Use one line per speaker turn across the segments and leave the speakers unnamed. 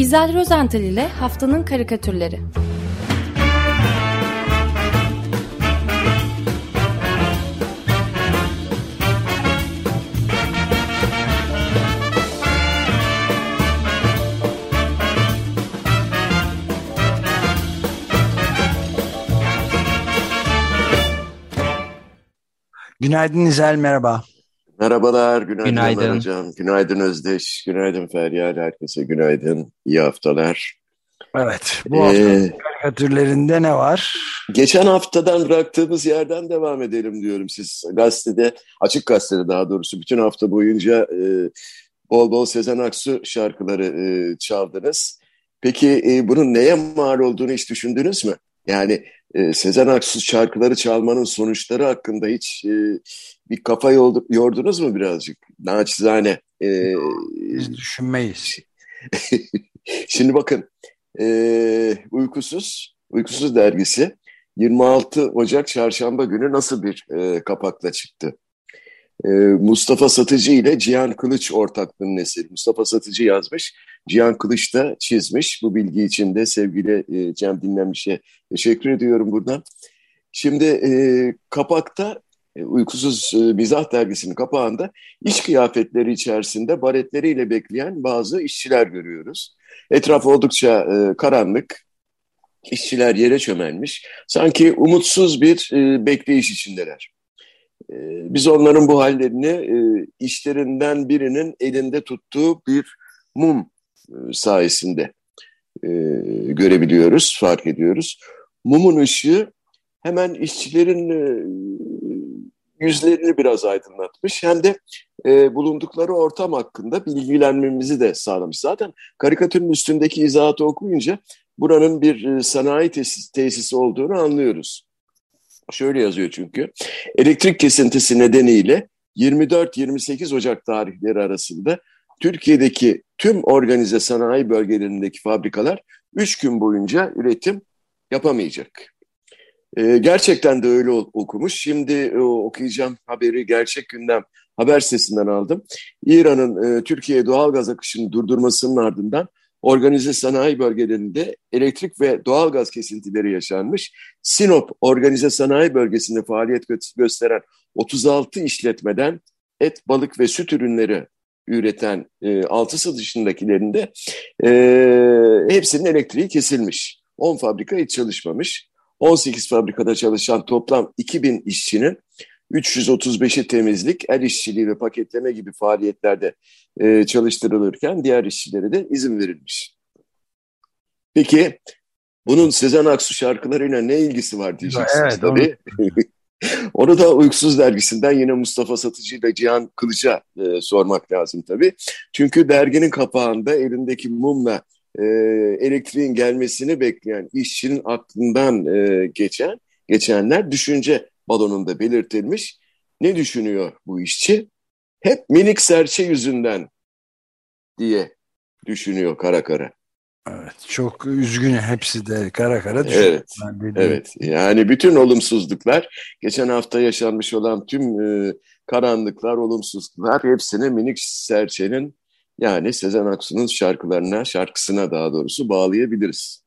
İzel Rozental ile Haftanın Karikatürleri
Günaydın İzel, merhaba.
Merhabalar, günaydın,
Günaydın.
Hocam. Günaydın Özdeş, günaydın Feryal, herkese günaydın, iyi haftalar.
Evet, bu hafta
Ee,
karikatürlerinde ne var?
geçen haftadan bıraktığımız yerden devam edelim diyorum. Siz gazetede, açık gazetede daha doğrusu bütün hafta boyunca e, bol bol Sezen Aksu şarkıları e, çaldınız. Peki e, bunun neye mal olduğunu hiç düşündünüz mü? Yani e, Sezen Aksu şarkıları çalmanın sonuçları hakkında hiç e, bir kafa yordu- yordunuz mu birazcık? Naçizane. E,
Biz düşünmeyiz.
Şimdi bakın e, Uykusuz, Uykusuz dergisi 26 Ocak Çarşamba günü nasıl bir e, kapakla çıktı? E, Mustafa Satıcı ile Cihan Kılıç ortaklığının eseri. Mustafa Satıcı yazmış, Cihan Kılıç da çizmiş. Bu bilgi için de sevgili e, Cem Dinlenmiş'e teşekkür ediyorum buradan. Şimdi e, kapakta e, Uykusuz Mizah dergisinin kapağında iş kıyafetleri içerisinde baretleriyle bekleyen bazı işçiler görüyoruz. Etraf oldukça karanlık. İşçiler yere çömelmiş. Sanki umutsuz bir bekleyiş içindeler. Biz onların bu hallerini işlerinden birinin elinde tuttuğu bir mum sayesinde e, görebiliyoruz, fark ediyoruz. Mumun ışığı hemen işçilerin e, yüzlerini biraz aydınlatmış. Hem de e, bulundukları ortam hakkında bilgilenmemizi de sağlamış. Zaten karikatürün üstündeki izahatı okuyunca buranın bir e, sanayi tesis, tesisi olduğunu anlıyoruz. Şöyle yazıyor çünkü. Elektrik kesintisi nedeniyle 24-28 Ocak tarihleri arasında Türkiye'deki tüm organize sanayi bölgelerindeki fabrikalar 3 gün boyunca üretim yapamayacak. Ee, gerçekten de öyle okumuş. Şimdi e, okuyacağım haberi Gerçek Gündem haber sitesinden aldım. İran'ın e, Türkiye'ye doğal gaz akışını durdurmasının ardından organize sanayi bölgelerinde elektrik ve doğal gaz kesintileri yaşanmış. Sinop organize sanayi bölgesinde faaliyet gö- gösteren 36 işletmeden et, balık ve süt ürünleri üreten e, altısı dışındakilerinde e, hepsinin elektriği kesilmiş. 10 fabrika hiç çalışmamış. 18 fabrikada çalışan toplam 2000 işçinin 335'i temizlik, el işçiliği ve paketleme gibi faaliyetlerde e, çalıştırılırken diğer işçilere de izin verilmiş. Peki bunun Sezen Aksu şarkılarıyla ne ilgisi var diyeceksiniz
Evet,
tabii. Onu da Uykusuz Dergisi'nden yine Mustafa Satıcı ile Cihan Kılıç'a e, sormak lazım tabii. Çünkü derginin kapağında elindeki mumla e, elektriğin gelmesini bekleyen işçinin aklından e, geçen geçenler düşünce balonunda belirtilmiş. Ne düşünüyor bu işçi? Hep minik serçe yüzünden diye düşünüyor kara kara.
Evet, çok üzgün hepsi de kara kara düşüyor.
Evet. Evet, yani bütün olumsuzluklar, geçen hafta yaşanmış olan tüm e, karanlıklar, olumsuzluklar hepsini minik serçenin yani Sezen Aksu'nun şarkılarına, şarkısına daha doğrusu bağlayabiliriz.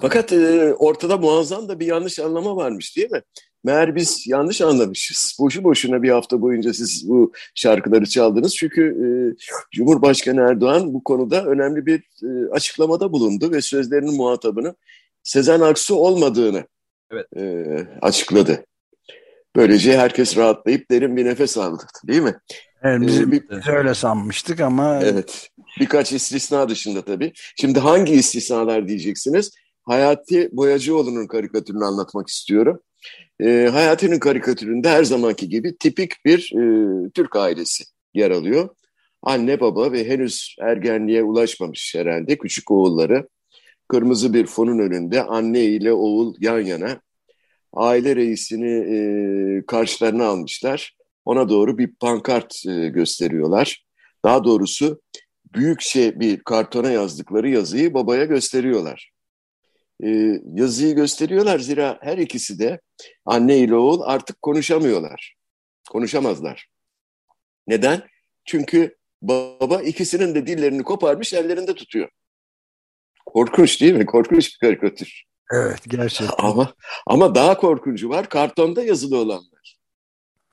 Fakat e, ortada muazzam da bir yanlış anlama varmış değil mi? Meğer biz yanlış anlamışız. Boşu boşuna bir hafta boyunca siz bu şarkıları çaldınız. Çünkü e, Cumhurbaşkanı Erdoğan bu konuda önemli bir e, açıklamada bulundu ve sözlerinin muhatabının Sezen Aksu olmadığını
Evet.
e, açıkladı. Böylece herkes rahatlayıp derin bir nefes aldı değil mi?
Evet, biz,
Ee, bir-
biz öyle sanmıştık ama
Evet. Birkaç istisna dışında tabii. Şimdi hangi istisnalar diyeceksiniz? Hayati Boyacıoğlu'nun karikatürünü anlatmak istiyorum. Ee, Hayati'nin karikatüründe her zamanki gibi tipik bir e, Türk ailesi yer alıyor. Anne baba ve henüz ergenliğe ulaşmamış herhalde küçük oğulları. Kırmızı bir fonun önünde anne ile oğul yan yana. Aile reisini e, karşılarına almışlar. Ona doğru bir pankart e, gösteriyorlar. Daha doğrusu büyükçe bir kartona yazdıkları yazıyı babaya gösteriyorlar. Ee, yazıyı gösteriyorlar zira her ikisi de anne ile oğul artık konuşamıyorlar. Konuşamazlar. Neden? Çünkü baba ikisinin de dillerini koparmış ellerinde tutuyor. Korkunç değil mi? Korkunç bir karikatür.
Evet gerçekten.
Ama, ama daha korkuncu var. Kartonda yazılı olanlar.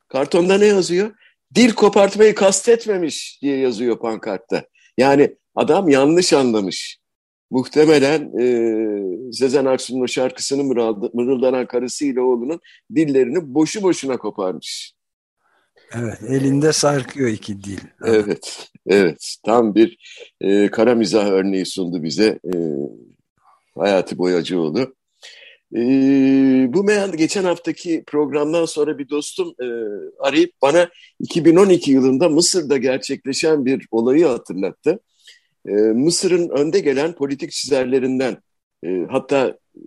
Kartonda ne yazıyor? Dil kopartmayı kastetmemiş diye yazıyor pankartta. Yani adam yanlış anlamış. Muhtemelen e, Sezen Aksu'nun o şarkısını mırıldanan karısıyla oğlunun dillerini boşu boşuna koparmış.
Evet, elinde sarkıyor iki dil.
Evet, evet. Tam bir e, kara mizah örneği sundu bize e, Hayati Boyacıoğlu. E, bu meyan geçen haftaki programdan sonra bir dostum e, arayıp bana 2012 yılında Mısır'da gerçekleşen bir olayı hatırlattı. E, Mısır'ın önde gelen politik çizerlerinden e, hatta e,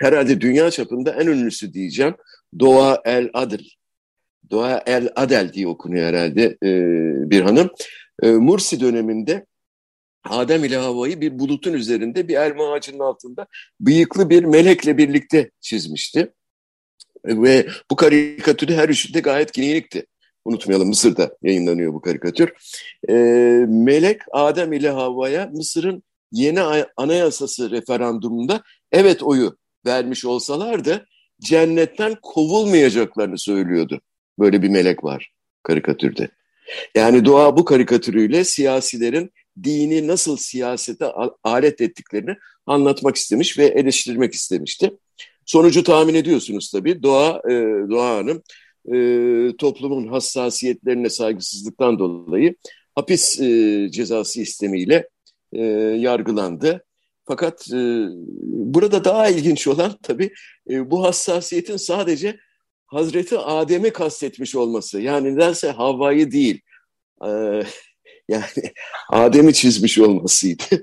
herhalde dünya çapında en ünlüsü diyeceğim Doğa El Adil Doğa El Adel diye okunuyor herhalde e, bir hanım. Mursi döneminde Adem ile Havva'yı bir bulutun üzerinde bir elma ağacının altında bıyıklı bir melekle birlikte çizmişti. Ve bu karikatürü her üçünde gayet giyinikti. Unutmayalım Mısır'da yayınlanıyor bu karikatür. E, melek Adem ile Havva'ya Mısır'ın yeni anayasası referandumunda evet oyu vermiş olsalardı cennetten kovulmayacaklarını söylüyordu. Böyle bir melek var karikatürde. Yani doğa bu karikatürüyle siyasilerin dini nasıl siyasete alet ettiklerini anlatmak istemiş ve eleştirmek istemişti. Sonucu tahmin ediyorsunuz tabii. Doğa, e, Doğa Hanım e, toplumun hassasiyetlerine saygısızlıktan dolayı hapis e, cezası istemiyle e, yargılandı. Fakat e, burada daha ilginç olan tabii e, bu hassasiyetin sadece Hazreti Adem'i kastetmiş olması. Yani nedense Havva'yı değil. Ee, yani Adem'i çizmiş olmasıydı.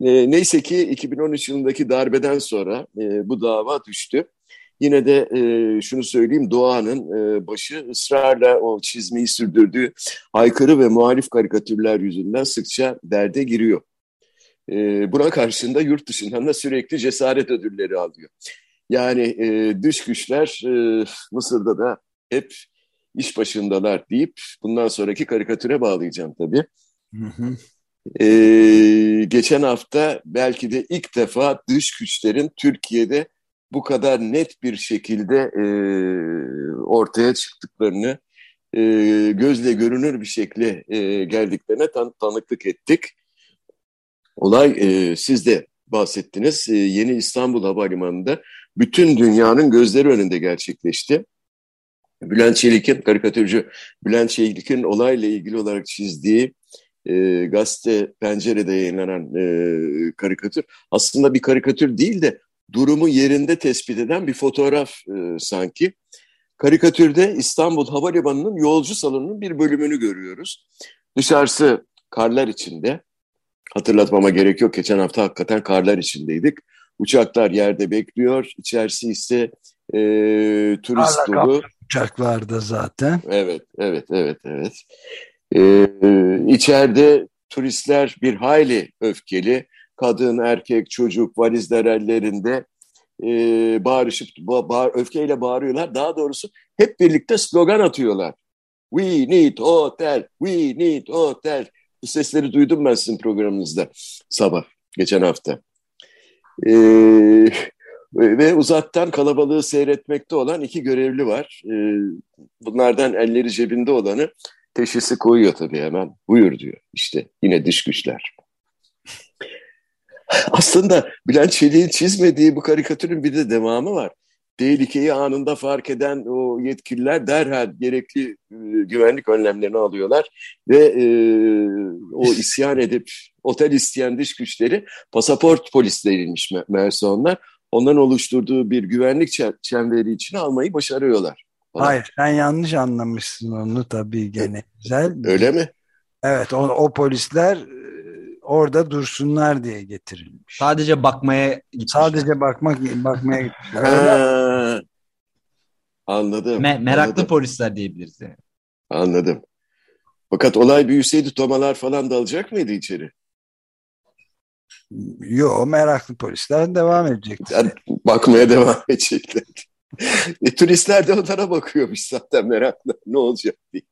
E, neyse ki 2013 yılındaki darbeden sonra e, bu dava düştü. Yine de e, şunu söyleyeyim Doğan'ın e, başı ısrarla o çizmeyi sürdürdüğü aykırı ve muhalif karikatürler yüzünden sıkça derde giriyor. E, buna karşında yurt dışından da sürekli cesaret ödülleri alıyor. Yani e, dış güçler e, Mısır'da da hep iş başındalar deyip bundan sonraki karikatüre bağlayacağım tabii. Hı hı. Ee, geçen hafta belki de ilk defa dış güçlerin Türkiye'de bu kadar net bir şekilde e, ortaya çıktıklarını e, gözle görünür bir şekilde e, geldiklerine tan tanıklık ettik. Olay e, siz de bahsettiniz. E, yeni İstanbul Havalimanı'nda bütün dünyanın gözleri önünde gerçekleşti. Bülent Çelik'in, karikatürcü Bülent Çelik'in olayla ilgili olarak çizdiği e, gazete Pencere'de yayınlanan e, karikatür aslında bir karikatür değil de durumu yerinde tespit eden bir fotoğraf e, sanki. Karikatürde İstanbul Havalimanı'nın yolcu salonunun bir bölümünü görüyoruz. Dışarısı karlar içinde. Hatırlatmama gerek yok. Geçen hafta hakikaten karlar içindeydik. Uçaklar yerde bekliyor. İçerisi ise e, turist Hala dolu.
Uçaklarda zaten.
Evet, evet, evet, evet. Ee, içeride turistler bir hayli öfkeli. Kadın, erkek, çocuk valizler ellerinde e, bağırışıp bağır, öfkeyle bağırıyorlar. Daha doğrusu hep birlikte slogan atıyorlar. We need hotel, we need hotel. Bu sesleri duydum ben sizin programınızda sabah, geçen hafta. Ee, ve uzaktan kalabalığı seyretmekte olan iki görevli var. Ee, bunlardan elleri cebinde olanı teşhisi koyuyor tabii hemen. Buyur diyor. İşte yine dış güçler. Aslında Bülent Çelik'in çizmediği bu karikatürün bir de devamı var. Tehlikeyi anında fark eden o yetkililer derhal gerekli e, güvenlik önlemlerini alıyorlar ve e, o isyan edip otel isteyen dış güçleri pasaport polisleriymiş me meğerse onlar. Onların oluşturduğu bir güvenlik çemberi içine almayı başarıyorlar.
Falan. Hayır sen yanlış anlamışsın onu tabii gene güzel.
Öyle mi?
Evet o, o polisler orada dursunlar diye getirilmiş.
Sadece bakmaya
gitmişler. Sadece bakmak bakmaya gitmişler.
Ha, anladım.
Me meraklı anladım. polisler diyebiliriz yani.
Anladım. Fakat olay büyüseydi tomalar falan dalacak mıydı içeri?
Yok meraklı polisler devam edecek.
Yani bakmaya devam edecekler. e, turistler de onlara bakıyormuş zaten merakla ne olacak diye.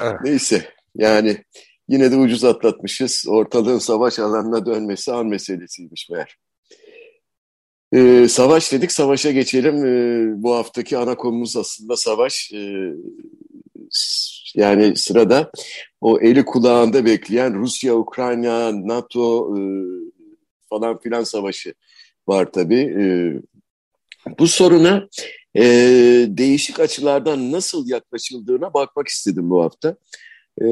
Evet. Neyse yani yine de ucuz atlatmışız. Ortalığın savaş alanına dönmesi an meselesiymiş meğer. Ee, savaş dedik, savaşa geçelim. Ee, bu haftaki ana konumuz aslında savaş. Ee, yani sırada o eli kulağında bekleyen Rusya, Ukrayna, NATO e, falan filan savaşı var tabii. E, bu soruna e, değişik açılardan nasıl yaklaşıldığına bakmak istedim bu hafta. E,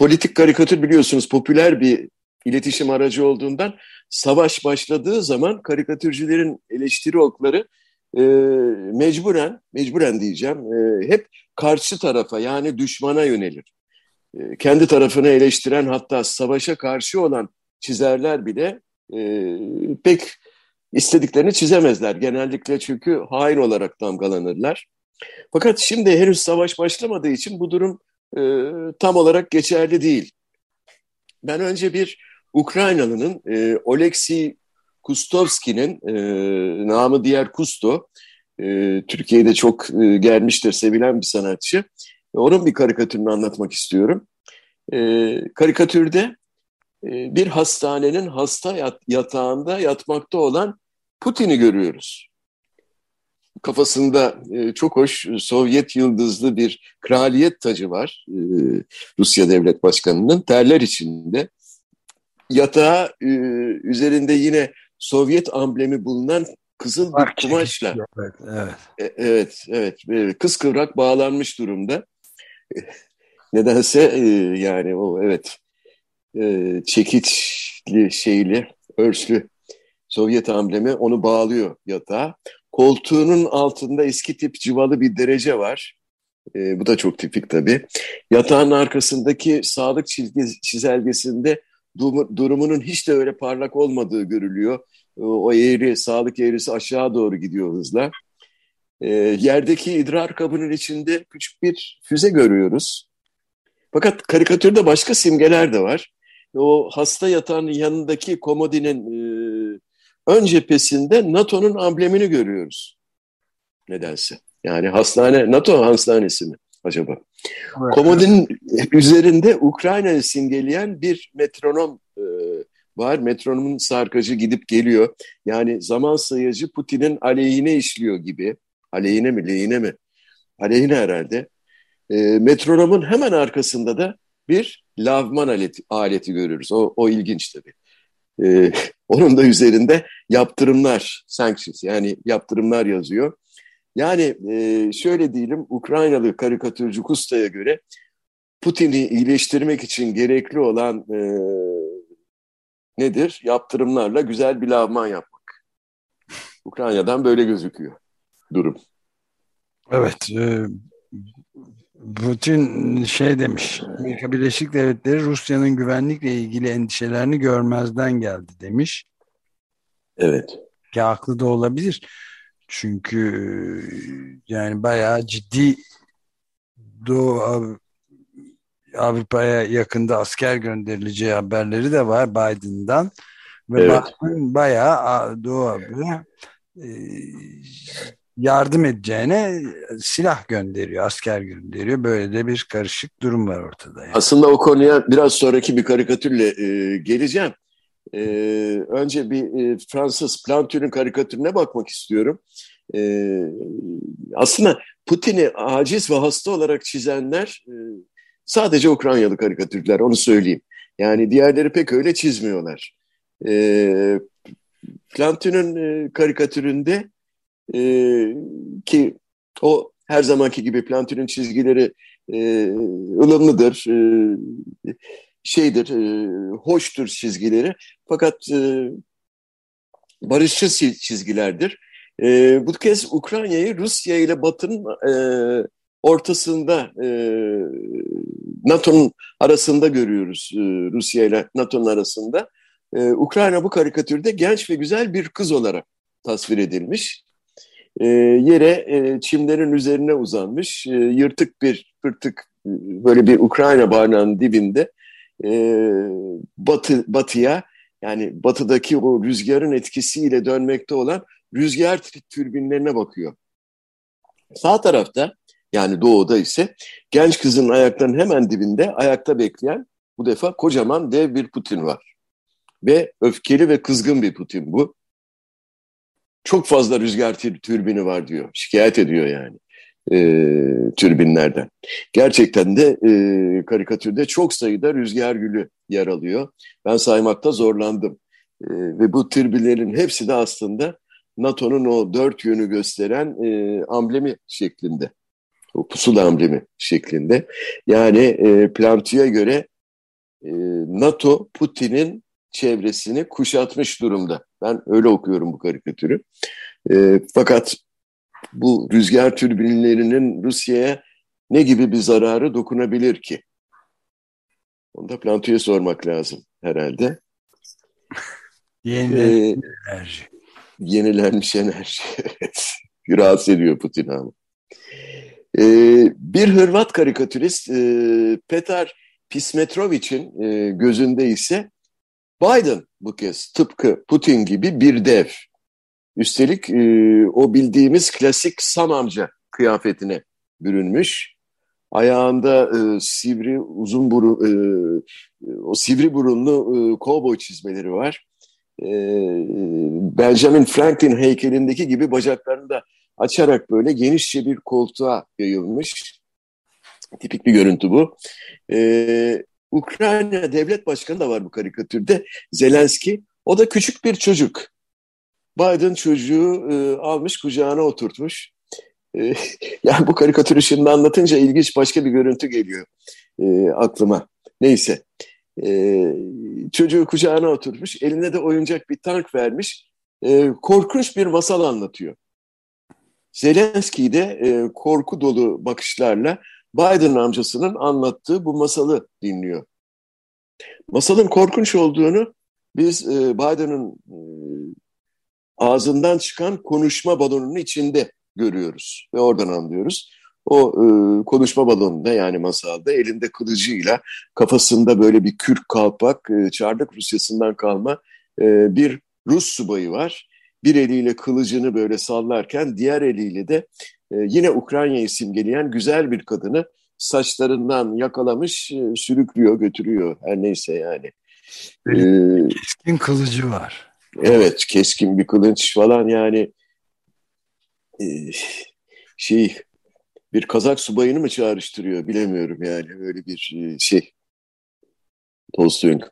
politik karikatür biliyorsunuz popüler bir iletişim aracı olduğundan savaş başladığı zaman karikatürcülerin eleştiri okları e, mecburen, mecburen diyeceğim, e, hep karşı tarafa yani düşmana yönelir. E, kendi tarafını eleştiren hatta savaşa karşı olan çizerler bile e, pek istediklerini çizemezler. Genellikle çünkü hain olarak damgalanırlar. Fakat şimdi henüz savaş başlamadığı için bu durum e, tam olarak geçerli değil. Ben önce bir Ukraynalı'nın e, Oleksiy Kustovski'nin e, namı diğer Kusto, e, Türkiye'de çok e, gelmiştir, sevilen bir sanatçı. Onun bir karikatürünü anlatmak istiyorum. E, karikatürde e, bir hastanenin hasta yat, yatağında yatmakta olan Putin'i görüyoruz. Kafasında e, çok hoş Sovyet yıldızlı bir kraliyet tacı var e, Rusya Devlet Başkanı'nın terler içinde. Yatağı e, üzerinde yine Sovyet amblemi bulunan kızıl bir kumaşla. Evet, evet. E, evet, evet. Kıskıvrak bağlanmış durumda. Nedense e, yani o evet e, çekiçli şeyli, örslü Sovyet amblemi onu bağlıyor yatağa. Koltuğunun altında eski tip civalı bir derece var. E, bu da çok tipik tabii. Yatağın arkasındaki sağlık çizelgesinde durumunun hiç de öyle parlak olmadığı görülüyor. O eğri, sağlık eğrisi aşağı doğru gidiyor hızla. E, yerdeki idrar kabının içinde küçük bir füze görüyoruz. Fakat karikatürde başka simgeler de var. O hasta yatağının yanındaki komodinin e, ön cephesinde NATO'nun amblemini görüyoruz. Nedense. Yani hastane, NATO hastanesi mi acaba? Evet. Komodinin üzerinde Ukrayna'yı simgeleyen bir metronom e, var. Metronomun sarkacı gidip geliyor. Yani zaman sayacı Putin'in aleyhine işliyor gibi. Aleyhine mi, lehine mi? Aleyhine herhalde. E, metronomun hemen arkasında da bir lavman aleti, aleti görürüz. O, o ilginç tabii. E, onun da üzerinde yaptırımlar, sanctions yani yaptırımlar yazıyor. Yani e, şöyle diyelim Ukraynalı karikatürcü Kusta'ya göre Putin'i iyileştirmek için gerekli olan e, nedir? Yaptırımlarla güzel bir lavman yapmak. Ukrayna'dan böyle gözüküyor durum.
Evet. E, Putin şey demiş. Amerika Birleşik Devletleri Rusya'nın güvenlikle ilgili endişelerini görmezden geldi demiş.
Evet.
Ki haklı da olabilir. Çünkü yani bayağı ciddi Doğu Avrupa'ya yakında asker gönderileceği haberleri de var Biden'dan. Ve evet. Biden bayağı Doğu Avrupa'ya e, yardım edeceğine silah gönderiyor, asker gönderiyor. Böyle de bir karışık durum var ortada. Yani.
Aslında o konuya biraz sonraki bir karikatürle e, geleceğim. E, önce bir e, Fransız Plantin'in karikatürüne bakmak istiyorum. E, aslında Putin'i aciz ve hasta olarak çizenler e, sadece Ukraynalı karikatürler, onu söyleyeyim. Yani diğerleri pek öyle çizmiyorlar. E, Plantin'in e, karikatüründe e, ki o her zamanki gibi Plantin'in çizgileri e, ılımlıdır, e, şeydir, e, hoştur çizgileri. Fakat e, barışçı çizgilerdir. E, bu kez Ukrayna'yı Rusya ile Batı'nın e, ortasında e, NATO'nun arasında görüyoruz e, Rusya ile NATO'nun arasında. E, Ukrayna bu karikatürde genç ve güzel bir kız olarak tasvir edilmiş. E, yere e, çimlerin üzerine uzanmış e, yırtık bir pırtık böyle bir Ukrayna barınağının dibinde batı batıya yani batıdaki o rüzgarın etkisiyle dönmekte olan rüzgar türbinlerine bakıyor. Sağ tarafta yani doğuda ise genç kızın ayaklarının hemen dibinde ayakta bekleyen bu defa kocaman dev bir Putin var. Ve öfkeli ve kızgın bir Putin bu. Çok fazla rüzgar türbini var diyor. Şikayet ediyor yani e, türbinlerden. Gerçekten de e, karikatürde çok sayıda rüzgar gülü yer alıyor. Ben saymakta zorlandım. E, ve bu türbinlerin hepsi de aslında NATO'nun o dört yönü gösteren e, amblemi şeklinde. O pusula amblemi şeklinde. Yani e, Plantu'ya göre e, NATO Putin'in çevresini kuşatmış durumda. Ben öyle okuyorum bu karikatürü. E, fakat bu rüzgar türbinlerinin Rusya'ya ne gibi bir zararı dokunabilir ki? Onu da Plantu'ya sormak lazım herhalde.
Yenilenmiş ee, enerji.
Yenilenmiş enerji. Rahatsız ediyor Putin ama. Ee, bir Hırvat karikatürist e, Petar Pismetrovic'in e, gözünde ise Biden bu kez tıpkı Putin gibi bir dev. Üstelik e, o bildiğimiz klasik Sam amca kıyafetine bürünmüş. Ayağında e, sivri uzun burun, e, o sivri burunlu e, kovboy çizmeleri var. E, Benjamin Franklin heykelindeki gibi bacaklarını da açarak böyle genişçe bir koltuğa yayılmış. Tipik bir görüntü bu. E, Ukrayna devlet başkanı da var bu karikatürde. Zelenski. O da küçük bir çocuk. Biden çocuğu e, almış kucağına oturtmuş. E, yani bu karikatürü şimdi anlatınca ilginç başka bir görüntü geliyor e, aklıma. Neyse. E, çocuğu kucağına oturtmuş. Eline de oyuncak bir tank vermiş. E, korkunç bir masal anlatıyor. Zelenski de e, korku dolu bakışlarla Biden amcasının anlattığı bu masalı dinliyor. Masalın korkunç olduğunu biz e, Biden'ın e, ağzından çıkan konuşma balonunun içinde görüyoruz ve oradan anlıyoruz. O e, konuşma balonunda yani masalda elinde kılıcıyla kafasında böyle bir kürk kalpak e, Çarlık Rusyası'ndan kalma e, bir Rus subayı var. Bir eliyle kılıcını böyle sallarken diğer eliyle de e, yine Ukrayna'yı simgeleyen güzel bir kadını saçlarından yakalamış, e, sürüklüyor, götürüyor. Her neyse yani.
Ee, keskin kılıcı var.
Evet, keskin bir kılıç falan yani e, şey bir Kazak subayını mı çağrıştırıyor bilemiyorum yani öyle bir e, şey. Tolstoy'un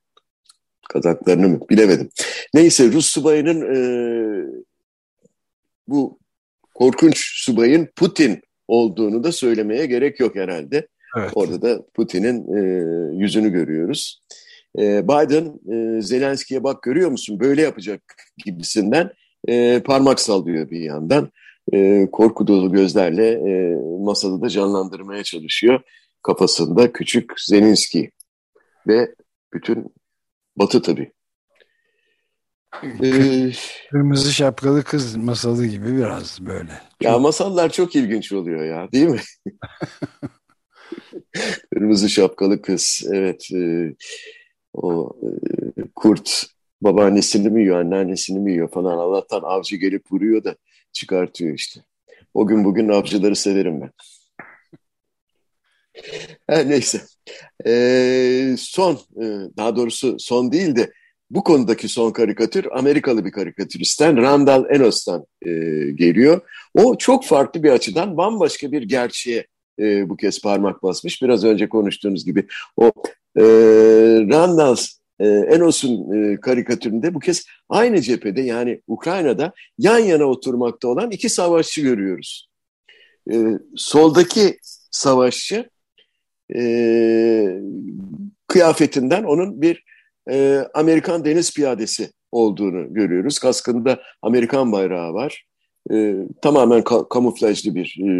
Kazaklarını mı bilemedim. Neyse Rus subayının e, bu korkunç subayın Putin olduğunu da söylemeye gerek yok herhalde. Evet. Orada da Putin'in e, yüzünü görüyoruz. E, Biden e, Zelenski'ye bak görüyor musun böyle yapacak gibisinden e, parmak sallıyor bir yandan. E, korku dolu gözlerle e, masada da canlandırmaya çalışıyor. Kafasında küçük Zelenski ve bütün Batı tabii.
Ee, Kırmızı şapkalı kız masalı gibi biraz böyle.
Ya çok... masallar çok ilginç oluyor ya değil mi? Kırmızı şapkalı kız evet e, o e, kurt babaannesini mi yiyor anneannesini mi yiyor falan Allah'tan avcı gelip vuruyor da çıkartıyor işte. O gün bugün avcıları severim ben. Her neyse. Ee, son, e, daha doğrusu son değil de bu konudaki son karikatür Amerikalı bir karikatüristten Randall Enos'tan e, geliyor. O çok farklı bir açıdan bambaşka bir gerçeğe e, bu kez parmak basmış. Biraz önce konuştuğunuz gibi o e, Randall e, Enos'un e, karikatüründe bu kez aynı cephede yani Ukrayna'da yan yana oturmakta olan iki savaşçı görüyoruz. E, soldaki savaşçı e, kıyafetinden onun bir e, Amerikan deniz piyadesi olduğunu görüyoruz. Kaskında Amerikan bayrağı var. E, tamamen ka kamuflajlı bir e,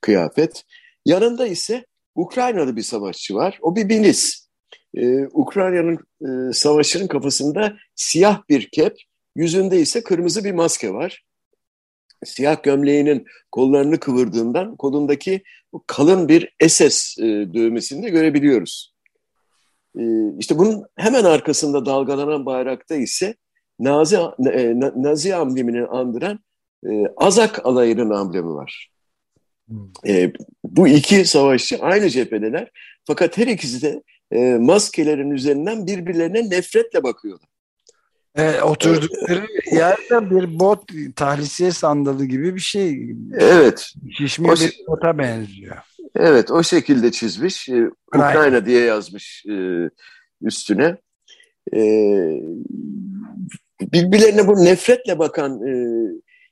kıyafet. Yanında ise Ukraynalı bir savaşçı var. O bir Beniz. Ee, Ukrayna'nın e, savaşçının kafasında siyah bir kep, yüzünde ise kırmızı bir maske var. Siyah gömleğinin kollarını kıvırdığından kolundaki kalın bir SS e, dövmesini de görebiliyoruz. Ee, işte bunun hemen arkasında dalgalanan bayrakta ise Nazi, e, Nazi amblemini andıran e, Azak alayının amblemi var. E, bu iki savaşçı aynı cephedeler. Fakat her ikisi de maskelerin üzerinden birbirlerine nefretle bakıyorlar.
E, oturdukları yerde bir bot tahlisiye sandalı gibi bir şey.
Evet.
Şişme
O
bir bota benziyor.
Evet o şekilde çizmiş. Ee, Ukrayna diye yazmış e, üstüne. Ee, birbirlerine bu nefretle bakan e,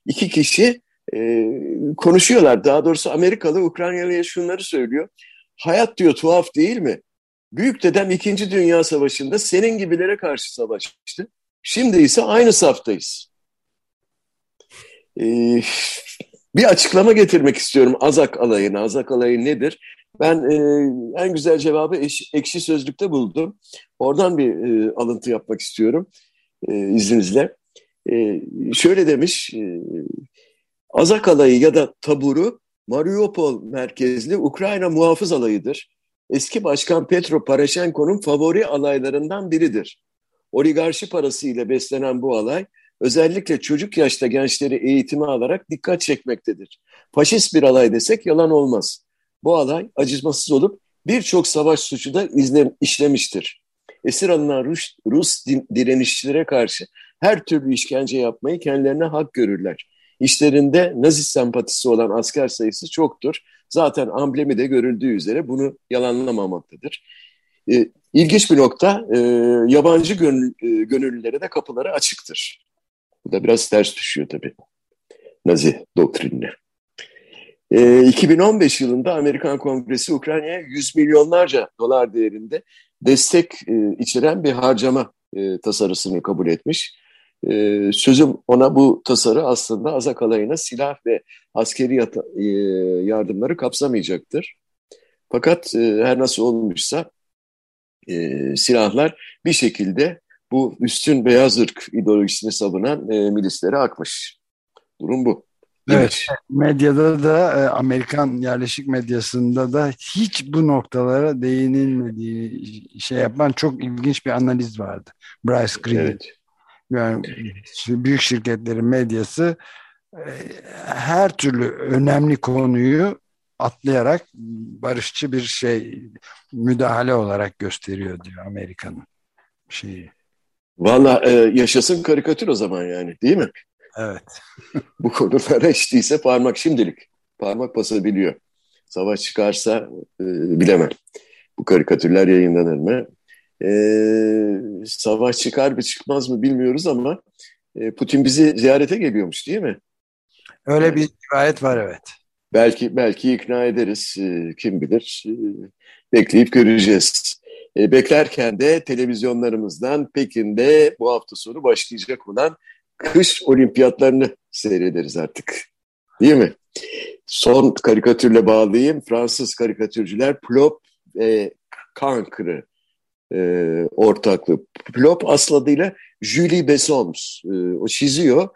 iki kişi e, konuşuyorlar. Daha doğrusu Amerikalı Ukraynalı'ya şunları söylüyor. Hayat diyor tuhaf değil mi? Büyük dedem 2. Dünya Savaşı'nda senin gibilere karşı savaştı. Şimdi ise aynı saftayız. Ee, bir açıklama getirmek istiyorum Azak alayına. Azak alayı nedir? Ben e, en güzel cevabı eş, ekşi sözlükte buldum. Oradan bir e, alıntı yapmak istiyorum e, izninizle. E, şöyle demiş, e, Azak alayı ya da taburu Mariupol merkezli Ukrayna muhafız alayıdır. Eski Başkan Petro Poroshenko'nun favori alaylarından biridir. Oligarşi parası ile beslenen bu alay özellikle çocuk yaşta gençleri eğitimi alarak dikkat çekmektedir. Faşist bir alay desek yalan olmaz. Bu alay acımasız olup birçok savaş suçu da izle, işlemiştir. Esir alınan Rus, Rus direnişçilere karşı her türlü işkence yapmayı kendilerine hak görürler. İşlerinde Nazi sempatisi olan asker sayısı çoktur. Zaten amblemi de görüldüğü üzere bunu yalanlamamaktadır. E, ilginç bir nokta, e, yabancı gönül, e, gönüllülere de kapıları açıktır. Bu da biraz ters düşüyor tabii Nazi doktrinine. E, 2015 yılında Amerikan Kongresi Ukrayna'ya 100 milyonlarca dolar değerinde destek e, içeren bir harcama e, tasarısını kabul etmiş. E, sözüm ona bu tasarı aslında Azak alayına silah ve askeri yata, e, yardımları kapsamayacaktır. Fakat e, her nasıl olmuşsa e, silahlar bir şekilde bu üstün beyaz ırk ideolojisini savunan e, milislere akmış. Durum bu.
Evet, medyada da e, Amerikan yerleşik medyasında da hiç bu noktalara değinilmediği şey yapan çok ilginç bir analiz vardı. Bryce Green.
Evet.
Yani büyük şirketlerin medyası e, her türlü önemli konuyu atlayarak barışçı bir şey müdahale olarak gösteriyor diyor Amerika'nın şeyi.
Valla e, yaşasın karikatür o zaman yani değil mi?
Evet.
Bu konulara hiç değilse parmak şimdilik parmak basabiliyor. Savaş çıkarsa e, bilemem. Bu karikatürler yayınlanır mı? E, savaş çıkar mı çıkmaz mı bilmiyoruz ama e, Putin bizi ziyarete geliyormuş değil mi?
Öyle yani, bir rivayet var evet.
Belki belki ikna ederiz. E, kim bilir. E, bekleyip göreceğiz. E, beklerken de televizyonlarımızdan Pekin'de bu hafta sonu başlayacak olan kış olimpiyatlarını seyrederiz artık. Değil mi? Son karikatürle bağlayayım. Fransız karikatürcüler Plop ve Cancre e, ortaklığı. Plop asıl adıyla Julie Bessons. E, o çiziyor.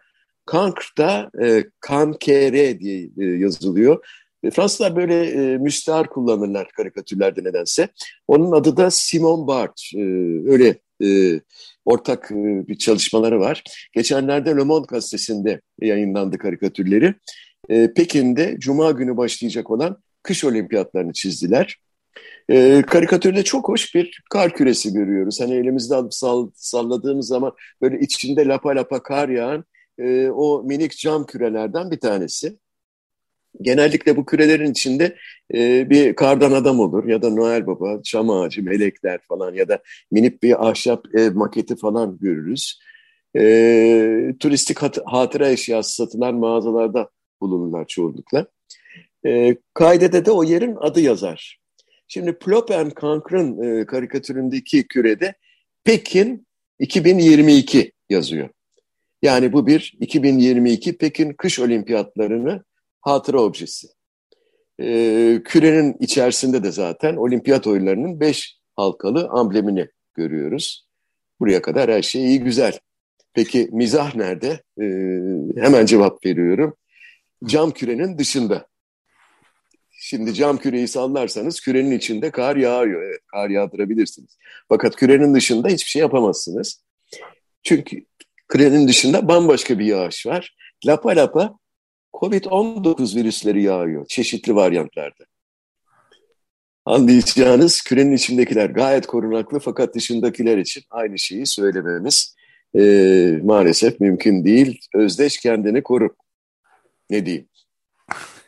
Cancre da e, Cancre diye e, yazılıyor. Fransızlar böyle e, müstahar kullanırlar karikatürlerde nedense. Onun adı da Simon Bart. E, öyle e, ortak e, bir çalışmaları var. Geçenlerde Le Monde gazetesinde yayınlandı karikatürleri. E, Pekin'de Cuma günü başlayacak olan kış olimpiyatlarını çizdiler. E, karikatürde çok hoş bir kar küresi görüyoruz. Hani elimizde alıp sall salladığımız zaman böyle içinde lapa lapa kar yağan e, o minik cam kürelerden bir tanesi. Genellikle bu kürelerin içinde e, bir kardan adam olur ya da Noel Baba, çam ağacı, melekler falan ya da minik bir ahşap ev maketi falan görürüz. E, turistik hat hatıra eşyası satılan mağazalarda bulunurlar çoğunlukla. E, kaydede de o yerin adı yazar. Şimdi Plop and Cancre'ın e, karikatüründeki kürede Pekin 2022 yazıyor. Yani bu bir 2022 Pekin kış olimpiyatlarını hatıra objesi. Ee, kürenin içerisinde de zaten olimpiyat oyunlarının beş halkalı amblemini görüyoruz. Buraya kadar her şey iyi güzel. Peki mizah nerede? Ee, hemen cevap veriyorum. Cam kürenin dışında. Şimdi cam küreyi sallarsanız kürenin içinde kar yağıyor. Evet, kar yağdırabilirsiniz. Fakat kürenin dışında hiçbir şey yapamazsınız. Çünkü kürenin dışında bambaşka bir yağış var. Lapa lapa Covid-19 virüsleri yağıyor çeşitli varyantlarda. Anlayacağınız kürenin içindekiler gayet korunaklı fakat dışındakiler için aynı şeyi söylememiz e, maalesef mümkün değil. Özdeş kendini koru. Ne diyeyim?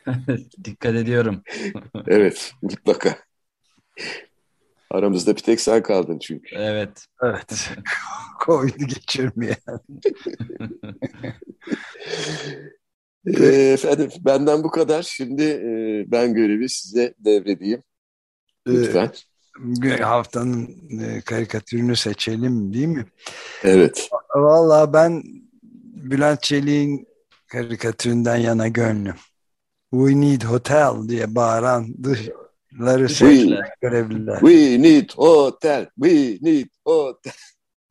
Dikkat ediyorum.
Evet mutlaka. Aramızda bir tek sen kaldın çünkü.
Evet.
Evet. Covid'i geçirmeyen.
E, efendim benden bu kadar. Şimdi e, ben görevi size devredeyim. Lütfen.
Ee, haftanın e, karikatürünü seçelim değil mi?
Evet.
Vallahi ben Bülent Çelik'in karikatüründen yana gönlüm. We need hotel diye bağıran dışları seçilen görevliler.
We need hotel. We need hotel.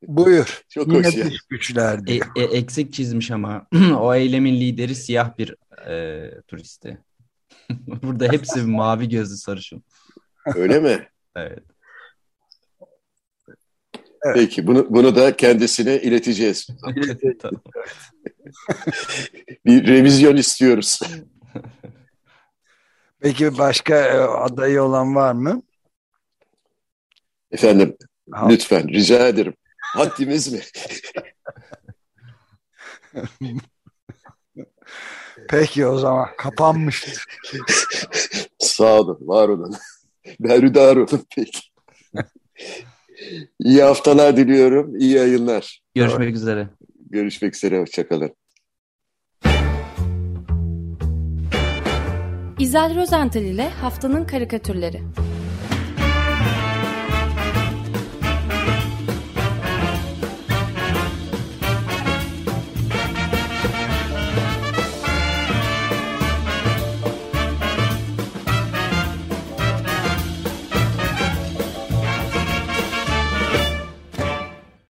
Buyur.
Çok
Yine
hoş ya.
dış güçler
E,
diyor.
e, eksik çizmiş ama o eylemin lideri siyah bir e, turisti. Burada hepsi mavi gözlü sarışın.
Öyle mi?
Evet.
Evet.
Peki bunu, bunu da kendisine ileteceğiz. Bir revizyon istiyoruz.
Peki başka e, adayı olan var mı?
Efendim
Ha,
lütfen rica ederim. Haddimiz mi?
Peki o zaman kapanmıştır.
Sağ olun, var olun. Berhudar olun peki. İyi haftalar diliyorum. iyi yayınlar.
Görüşmek üzere.
Görüşmek üzere. Hoşçakalın.
İzel Rozental ile Haftanın Karikatürleri